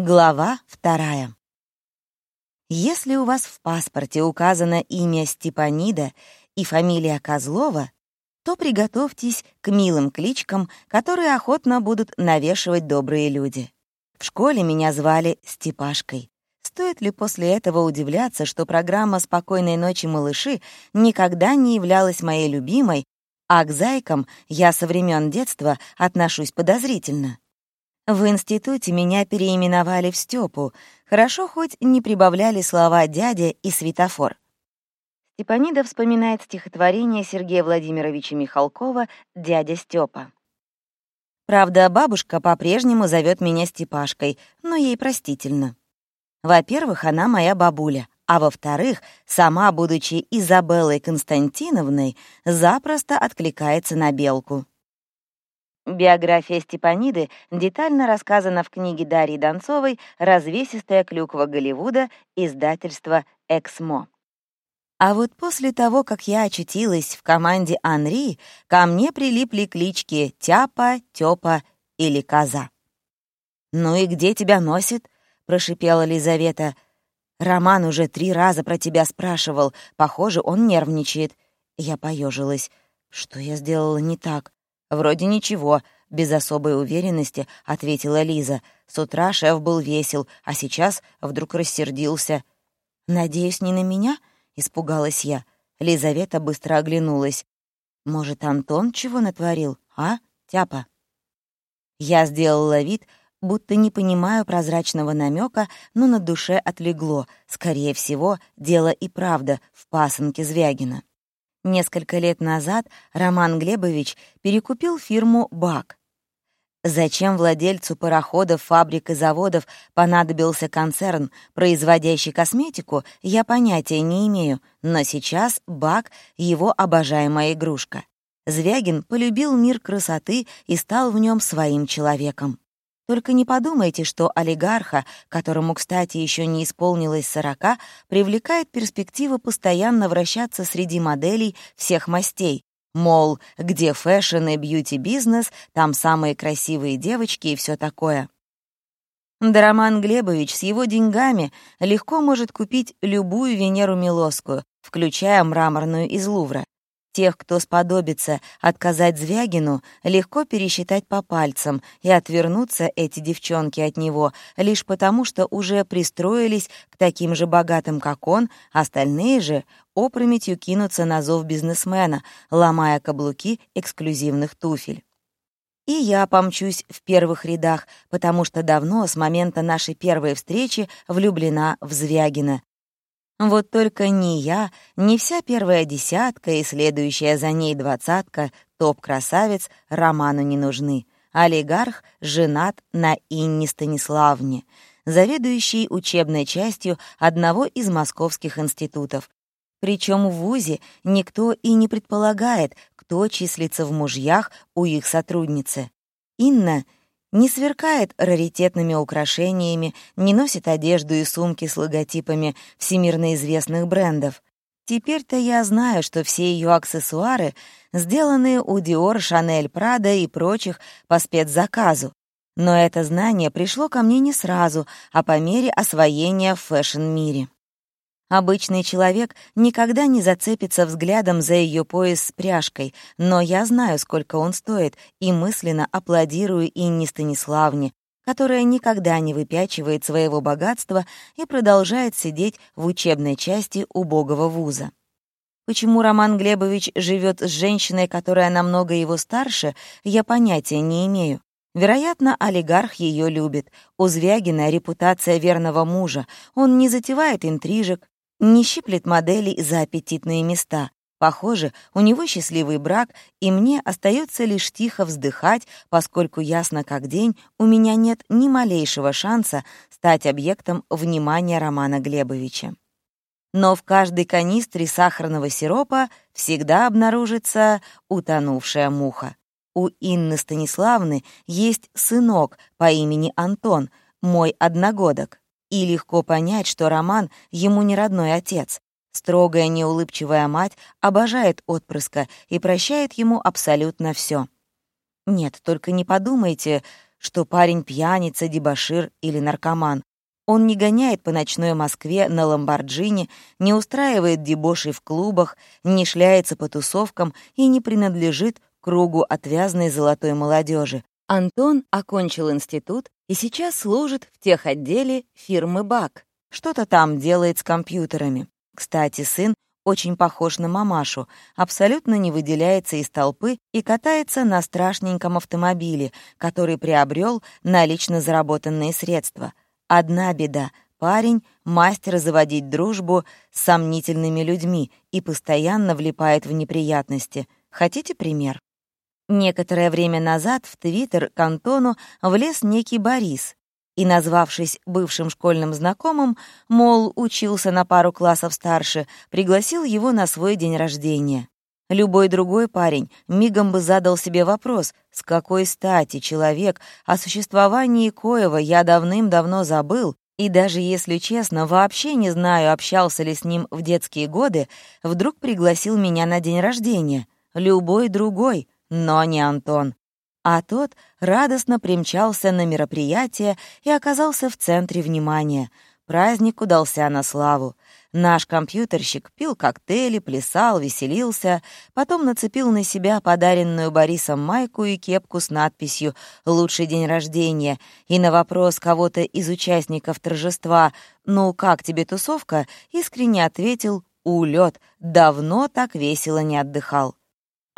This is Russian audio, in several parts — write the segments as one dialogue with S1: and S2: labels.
S1: Глава вторая. Если у вас в паспорте указано имя Степанида и фамилия Козлова, то приготовьтесь к милым кличкам, которые охотно будут навешивать добрые люди. В школе меня звали Степашкой. Стоит ли после этого удивляться, что программа «Спокойной ночи, малыши» никогда не являлась моей любимой, а к зайкам я со времен детства отношусь подозрительно? В институте меня переименовали в Степу. Хорошо хоть не прибавляли слова «дядя» и «светофор». Степанида вспоминает стихотворение Сергея Владимировича Михалкова «Дядя Степа». Правда, бабушка по-прежнему зовет меня Степашкой, но ей простительно. Во-первых, она моя бабуля, а во-вторых, сама, будучи Изабеллой Константиновной, запросто откликается на белку. Биография Степаниды детально рассказана в книге Дарьи Донцовой «Развесистая клюква Голливуда», издательство «Эксмо». А вот после того, как я очутилась в команде Анри, ко мне прилипли клички Тяпа, Тёпа или Коза. «Ну и где тебя носит?» — прошипела Лизавета. «Роман уже три раза про тебя спрашивал. Похоже, он нервничает». Я поежилась. Что я сделала не так? «Вроде ничего», — без особой уверенности ответила Лиза. «С утра шеф был весел, а сейчас вдруг рассердился». «Надеюсь, не на меня?» — испугалась я. Лизавета быстро оглянулась. «Может, Антон чего натворил, а, тяпа?» Я сделала вид, будто не понимаю прозрачного намека, но на душе отлегло. Скорее всего, дело и правда в пасынке Звягина. Несколько лет назад Роман Глебович перекупил фирму «Бак». Зачем владельцу пароходов, фабрик и заводов понадобился концерн, производящий косметику, я понятия не имею, но сейчас «Бак» — его обожаемая игрушка. Звягин полюбил мир красоты и стал в нем своим человеком. Только не подумайте, что олигарха, которому, кстати, еще не исполнилось сорока, привлекает перспектива постоянно вращаться среди моделей всех мастей. Мол, где fashion и beauty-бизнес, там самые красивые девочки и все такое. Да Роман Глебович с его деньгами легко может купить любую Венеру Милосскую, включая мраморную из Лувра. Тех, кто сподобится отказать Звягину, легко пересчитать по пальцам, и отвернуться эти девчонки от него лишь потому, что уже пристроились к таким же богатым, как он, остальные же опрометью кинутся на зов бизнесмена, ломая каблуки эксклюзивных туфель. И я помчусь в первых рядах, потому что давно, с момента нашей первой встречи, влюблена в Звягина, вот только ни я, ни вся первая десятка и следующая за ней двадцатка топ-красавец Роману не нужны. Олигарх женат на Инне Станиславне, заведующей учебной частью одного из московских институтов. Причем в ВУЗе никто и не предполагает, кто числится в мужьях у их сотрудницы. Инна — не сверкает раритетными украшениями, не носит одежду и сумки с логотипами всемирно известных брендов. Теперь-то я знаю, что все ее аксессуары сделаны у Dior, Chanel, Prada и прочих по спецзаказу. Но это знание пришло ко мне не сразу, а по мере освоения в фэшн-мире. Обычный человек никогда не зацепится взглядом за ее пояс с пряжкой, но я знаю, сколько он стоит, и мысленно аплодирую Инне Станиславне, которая никогда не выпячивает своего богатства и продолжает сидеть в учебной части убогого вуза. Почему Роман Глебович живет с женщиной, которая намного его старше, я понятия не имею. Вероятно, олигарх ее любит. У Звягина репутация верного мужа. Он не затевает интрижек, не щиплет моделей за аппетитные места. Похоже, у него счастливый брак, и мне остается лишь тихо вздыхать, поскольку ясно как день, у меня нет ни малейшего шанса стать объектом внимания Романа Глебовича. Но в каждой канистре сахарного сиропа всегда обнаружится утонувшая муха. У Инны Станиславны есть сынок по имени Антон, мой одногодок. И легко понять, что Роман ему не родной отец. Строгая, неулыбчивая мать обожает отпрыска и прощает ему абсолютно все. Нет, только не подумайте, что парень пьяница, дебошир или наркоман. Он не гоняет по ночной Москве на Ламборджини, не устраивает дебошей в клубах, не шляется по тусовкам и не принадлежит кругу отвязной золотой молодежи. Антон окончил институт и сейчас служит в техотделе фирмы «БАК». Что-то там делает с компьютерами. Кстати, сын очень похож на мамашу, абсолютно не выделяется из толпы и катается на страшненьком автомобиле, который приобрел на лично заработанные средства. Одна беда — парень — мастер заводить дружбу с сомнительными людьми и постоянно влипает в неприятности. Хотите пример? Некоторое время назад в Твиттер к Антону влез некий Борис, и, назвавшись бывшим школьным знакомым, мол, учился на пару классов старше, пригласил его на свой день рождения. Любой другой парень мигом бы задал себе вопрос, с какой стати человек, о существовании коего я давным-давно забыл, и даже если честно, вообще не знаю, общался ли с ним в детские годы, вдруг пригласил меня на день рождения. Любой другой, но не Антон а тот радостно примчался на мероприятие и оказался в центре внимания. Праздник удался на славу. Наш компьютерщик пил коктейли, плясал, веселился, потом нацепил на себя подаренную Борисом майку и кепку с надписью «Лучший день рождения», и на вопрос кого-то из участников торжества «Ну, как тебе тусовка?» искренне ответил «Улет, давно так весело не отдыхал».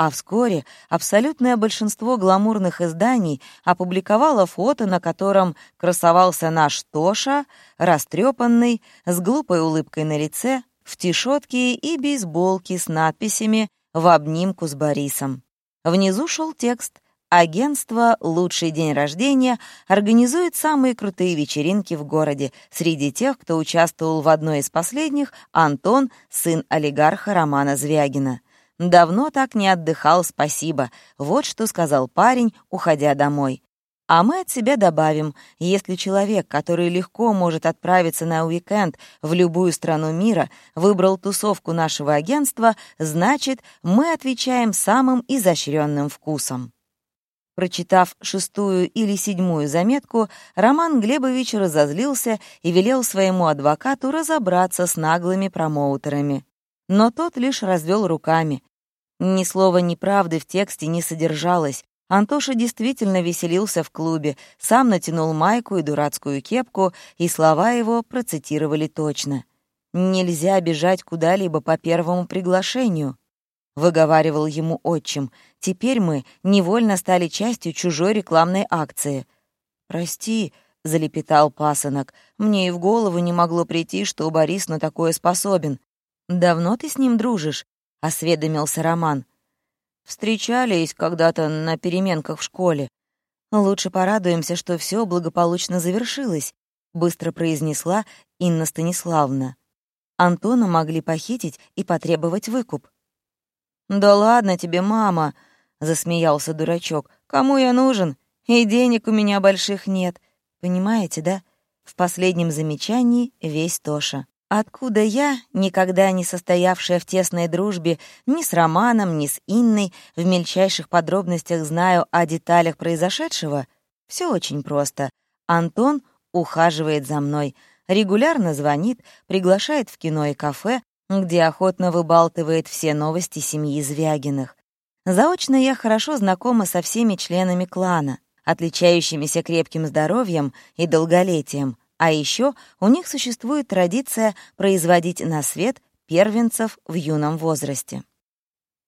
S1: А вскоре абсолютное большинство гламурных изданий опубликовало фото, на котором красовался наш Тоша, растрепанный, с глупой улыбкой на лице, в тишотке и бейсболке с надписями в обнимку с Борисом. Внизу шел текст «Агентство «Лучший день рождения» организует самые крутые вечеринки в городе. Среди тех, кто участвовал в одной из последних, Антон, сын олигарха Романа Звягина. Давно так не отдыхал, спасибо. Вот что сказал парень, уходя домой. А мы от себя добавим, если человек, который легко может отправиться на уикенд в любую страну мира, выбрал тусовку нашего агентства, значит, мы отвечаем самым изощренным вкусом. Прочитав шестую или седьмую заметку, Роман Глебович разозлился и велел своему адвокату разобраться с наглыми промоутерами. Но тот лишь развел руками. Ни слова неправды в тексте не содержалось. Антоша действительно веселился в клубе, сам натянул майку и дурацкую кепку, и слова его процитировали точно. «Нельзя бежать куда-либо по первому приглашению», — выговаривал ему отчим. «Теперь мы невольно стали частью чужой рекламной акции». «Прости», — залепетал пасынок, — «мне и в голову не могло прийти, что Борис на такое способен. Давно ты с ним дружишь?» — осведомился Роман. «Встречались когда-то на переменках в школе. Лучше порадуемся, что все благополучно завершилось», — быстро произнесла Инна Станиславовна. Антона могли похитить и потребовать выкуп. «Да ладно тебе, мама!» — засмеялся дурачок. «Кому я нужен? И денег у меня больших нет. Понимаете, да?» В последнем замечании весь Тоша. Откуда я, никогда не состоявшая в тесной дружбе ни с Романом, ни с Инной, в мельчайших подробностях знаю о деталях произошедшего? Все очень просто. Антон ухаживает за мной, регулярно звонит, приглашает в кино и кафе, где охотно выбалтывает все новости семьи Звягиных. Заочно я хорошо знакома со всеми членами клана, отличающимися крепким здоровьем и долголетием, а еще у них существует традиция производить на свет первенцев в юном возрасте.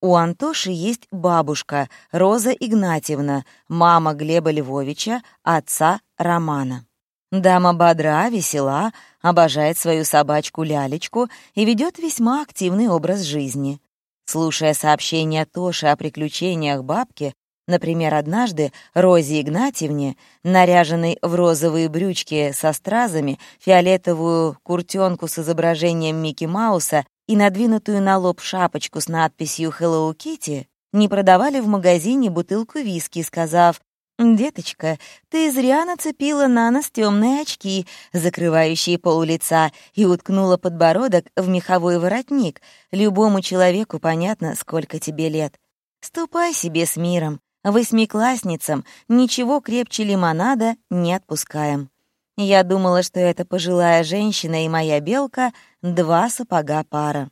S1: У Антоши есть бабушка Роза Игнатьевна, мама Глеба Львовича, отца Романа. Дама бодра, весела, обожает свою собачку Лялечку и ведет весьма активный образ жизни. Слушая сообщения Тоши о приключениях бабки, Например, однажды Розе Игнатьевне, наряженной в розовые брючки со стразами, фиолетовую куртенку с изображением Микки Мауса и надвинутую на лоб шапочку с надписью «Hello Kitty», не продавали в магазине бутылку виски, сказав «Деточка, ты зря нацепила на нос темные очки, закрывающие пол лица, и уткнула подбородок в меховой воротник. Любому человеку понятно, сколько тебе лет. Ступай себе с миром, Восьмиклассницам ничего крепче лимонада не отпускаем. Я думала, что эта пожилая женщина и моя белка — два сапога пара.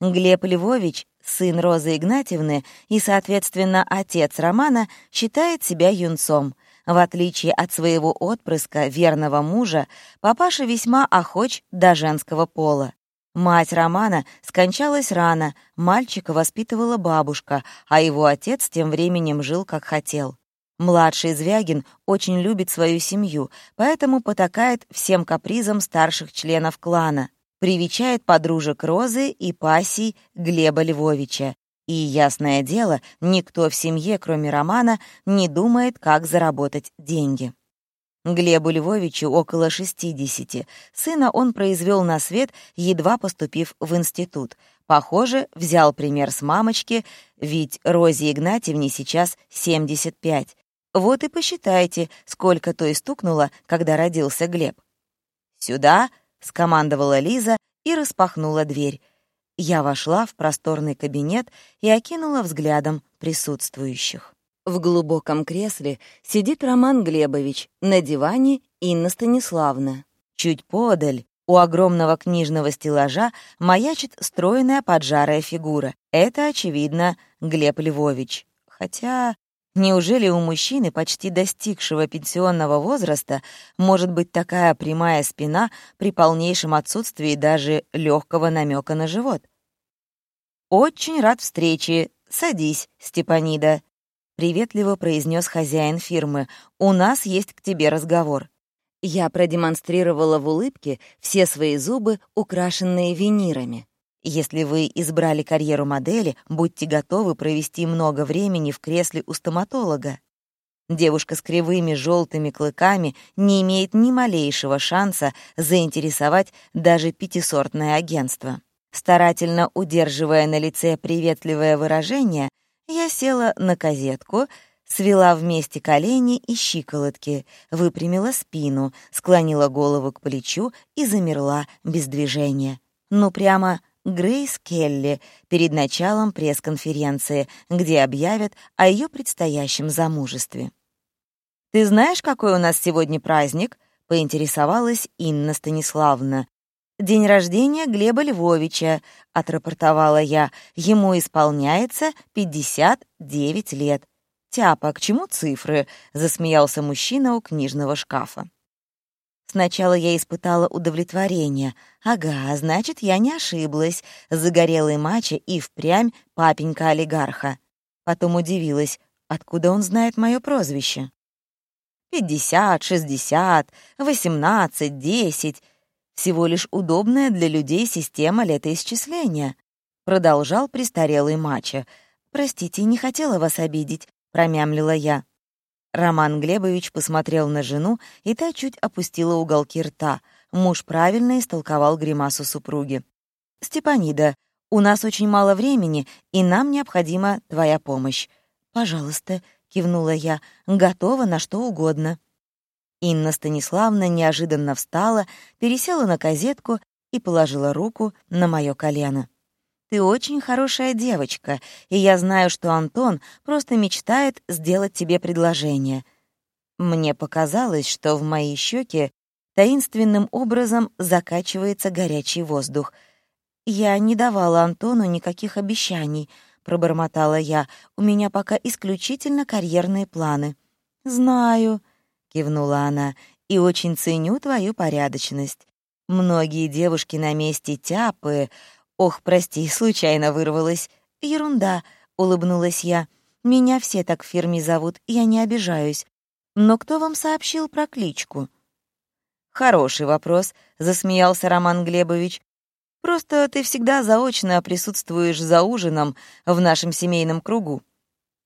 S1: Глеб Львович, сын Розы Игнатьевны и, соответственно, отец Романа, считает себя юнцом. В отличие от своего отпрыска, верного мужа, папаша весьма охоч до женского пола. Мать Романа скончалась рано, мальчика воспитывала бабушка, а его отец тем временем жил как хотел. Младший Звягин очень любит свою семью, поэтому потакает всем капризам старших членов клана, привечает подружек Розы и пассий Глеба Львовича. И, ясное дело, никто в семье, кроме Романа, не думает, как заработать деньги. Глебу Львовичу около 60. Сына он произвел на свет, едва поступив в институт. Похоже, взял пример с мамочки, ведь Розе Игнатьевне сейчас 75. Вот и посчитайте, сколько той стукнуло, когда родился Глеб. «Сюда!» — скомандовала Лиза и распахнула дверь. Я вошла в просторный кабинет и окинула взглядом присутствующих. В глубоком кресле сидит Роман Глебович, на диване Инна Станиславна. Чуть подаль, у огромного книжного стеллажа маячит стройная поджарая фигура. Это, очевидно, Глеб Львович. Хотя Неужели у мужчины, почти достигшего пенсионного возраста, может быть такая прямая спина при полнейшем отсутствии даже легкого намека на живот? «Очень рад встрече. Садись, Степанида», — приветливо произнес хозяин фирмы. «У нас есть к тебе разговор». Я продемонстрировала в улыбке все свои зубы, украшенные винирами. Если вы избрали карьеру модели, будьте готовы провести много времени в кресле у стоматолога. Девушка с кривыми желтыми клыками не имеет ни малейшего шанса заинтересовать даже пятисортное агентство. Старательно удерживая на лице приветливое выражение, я села на козетку, свела вместе колени и щиколотки, выпрямила спину, склонила голову к плечу и замерла без движения. Ну, прямо Грейс Келли перед началом пресс-конференции, где объявят о ее предстоящем замужестве. «Ты знаешь, какой у нас сегодня праздник?» — поинтересовалась Инна Станиславна. «День рождения Глеба Львовича», — отрапортовала я. «Ему исполняется 59 лет». «Тяпа, к чему цифры?» — засмеялся мужчина у книжного шкафа. Сначала я испытала удовлетворение. Ага, значит, я не ошиблась. Загорелый мачо и впрямь папенька олигарха. Потом удивилась, откуда он знает мое прозвище. Пятьдесят, шестьдесят, восемнадцать, десять. Всего лишь удобная для людей система летоисчисления. Продолжал престарелый мачо. «Простите, не хотела вас обидеть», — промямлила я. Роман Глебович посмотрел на жену, и та чуть опустила уголки рта. Муж правильно истолковал гримасу супруги. «Степанида, у нас очень мало времени, и нам необходима твоя помощь». «Пожалуйста», — кивнула я, — «готова на что угодно». Инна Станиславна неожиданно встала, пересела на козетку и положила руку на мое колено. Ты очень хорошая девочка, и я знаю, что Антон просто мечтает сделать тебе предложение. Мне показалось, что в мои щеки таинственным образом закачивается горячий воздух. Я не давала Антону никаких обещаний, пробормотала я. У меня пока исключительно карьерные планы. Знаю, кивнула она, и очень ценю твою порядочность. Многие девушки на месте тяпы «Ох, прости, случайно вырвалась». «Ерунда», — улыбнулась я. «Меня все так в фирме зовут, я не обижаюсь. Но кто вам сообщил про кличку?» «Хороший вопрос», — засмеялся Роман Глебович. «Просто ты всегда заочно присутствуешь за ужином в нашем семейном кругу».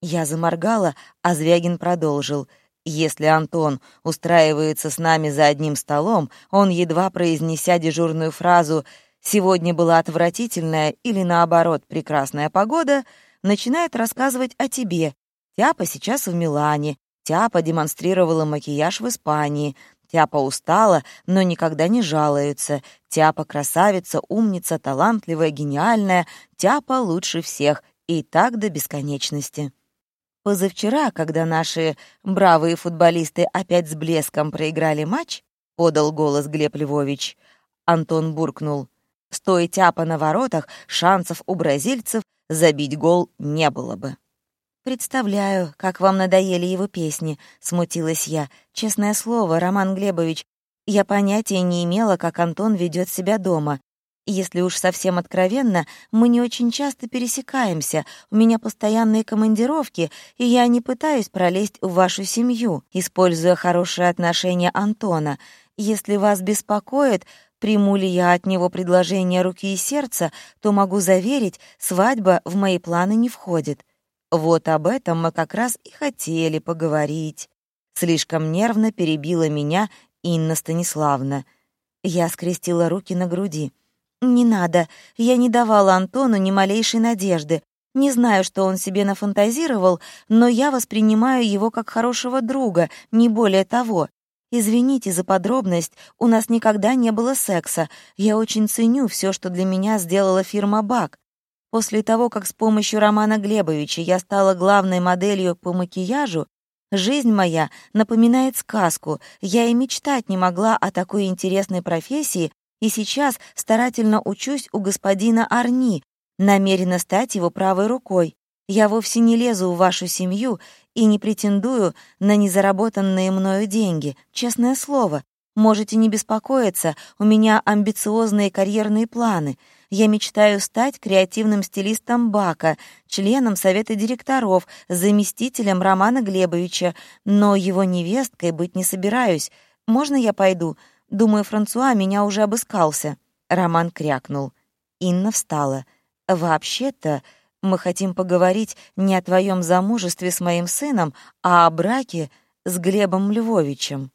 S1: Я заморгала, а Звягин продолжил. «Если Антон устраивается с нами за одним столом, он, едва произнеся дежурную фразу сегодня была отвратительная или, наоборот, прекрасная погода, начинает рассказывать о тебе. Тяпа сейчас в Милане, Тяпа демонстрировала макияж в Испании, Тяпа устала, но никогда не жалуется. Тяпа красавица, умница, талантливая, гениальная. Тяпа лучше всех. И так до бесконечности. Позавчера, когда наши бравые футболисты опять с блеском проиграли матч, подал голос Глеб Львович. Антон буркнул. Стоя тяпа на воротах, шансов у бразильцев забить гол не было бы. «Представляю, как вам надоели его песни», — смутилась я. «Честное слово, Роман Глебович, я понятия не имела, как Антон ведет себя дома. Если уж совсем откровенно, мы не очень часто пересекаемся, у меня постоянные командировки, и я не пытаюсь пролезть в вашу семью, используя хорошие отношения Антона. Если вас беспокоит, приму ли я от него предложение руки и сердца, то могу заверить, свадьба в мои планы не входит. Вот об этом мы как раз и хотели поговорить. Слишком нервно перебила меня Инна Станиславна. Я скрестила руки на груди. «Не надо. Я не давала Антону ни малейшей надежды. Не знаю, что он себе нафантазировал, но я воспринимаю его как хорошего друга, не более того. Извините за подробность, у нас никогда не было секса. Я очень ценю все, что для меня сделала фирма «Бак». После того, как с помощью Романа Глебовича я стала главной моделью по макияжу, жизнь моя напоминает сказку. Я и мечтать не могла о такой интересной профессии, и сейчас старательно учусь у господина Арни, намерена стать его правой рукой. Я вовсе не лезу в вашу семью и не претендую на незаработанные мною деньги, честное слово. Можете не беспокоиться, у меня амбициозные карьерные планы. Я мечтаю стать креативным стилистом Бака, членом совета директоров, заместителем Романа Глебовича, но его невесткой быть не собираюсь. Можно я пойду? Думаю, Франсуа меня уже обыскался». Роман крякнул. Инна встала. «Вообще-то мы хотим поговорить не о твоем замужестве с моим сыном, а о браке с Глебом Львовичем».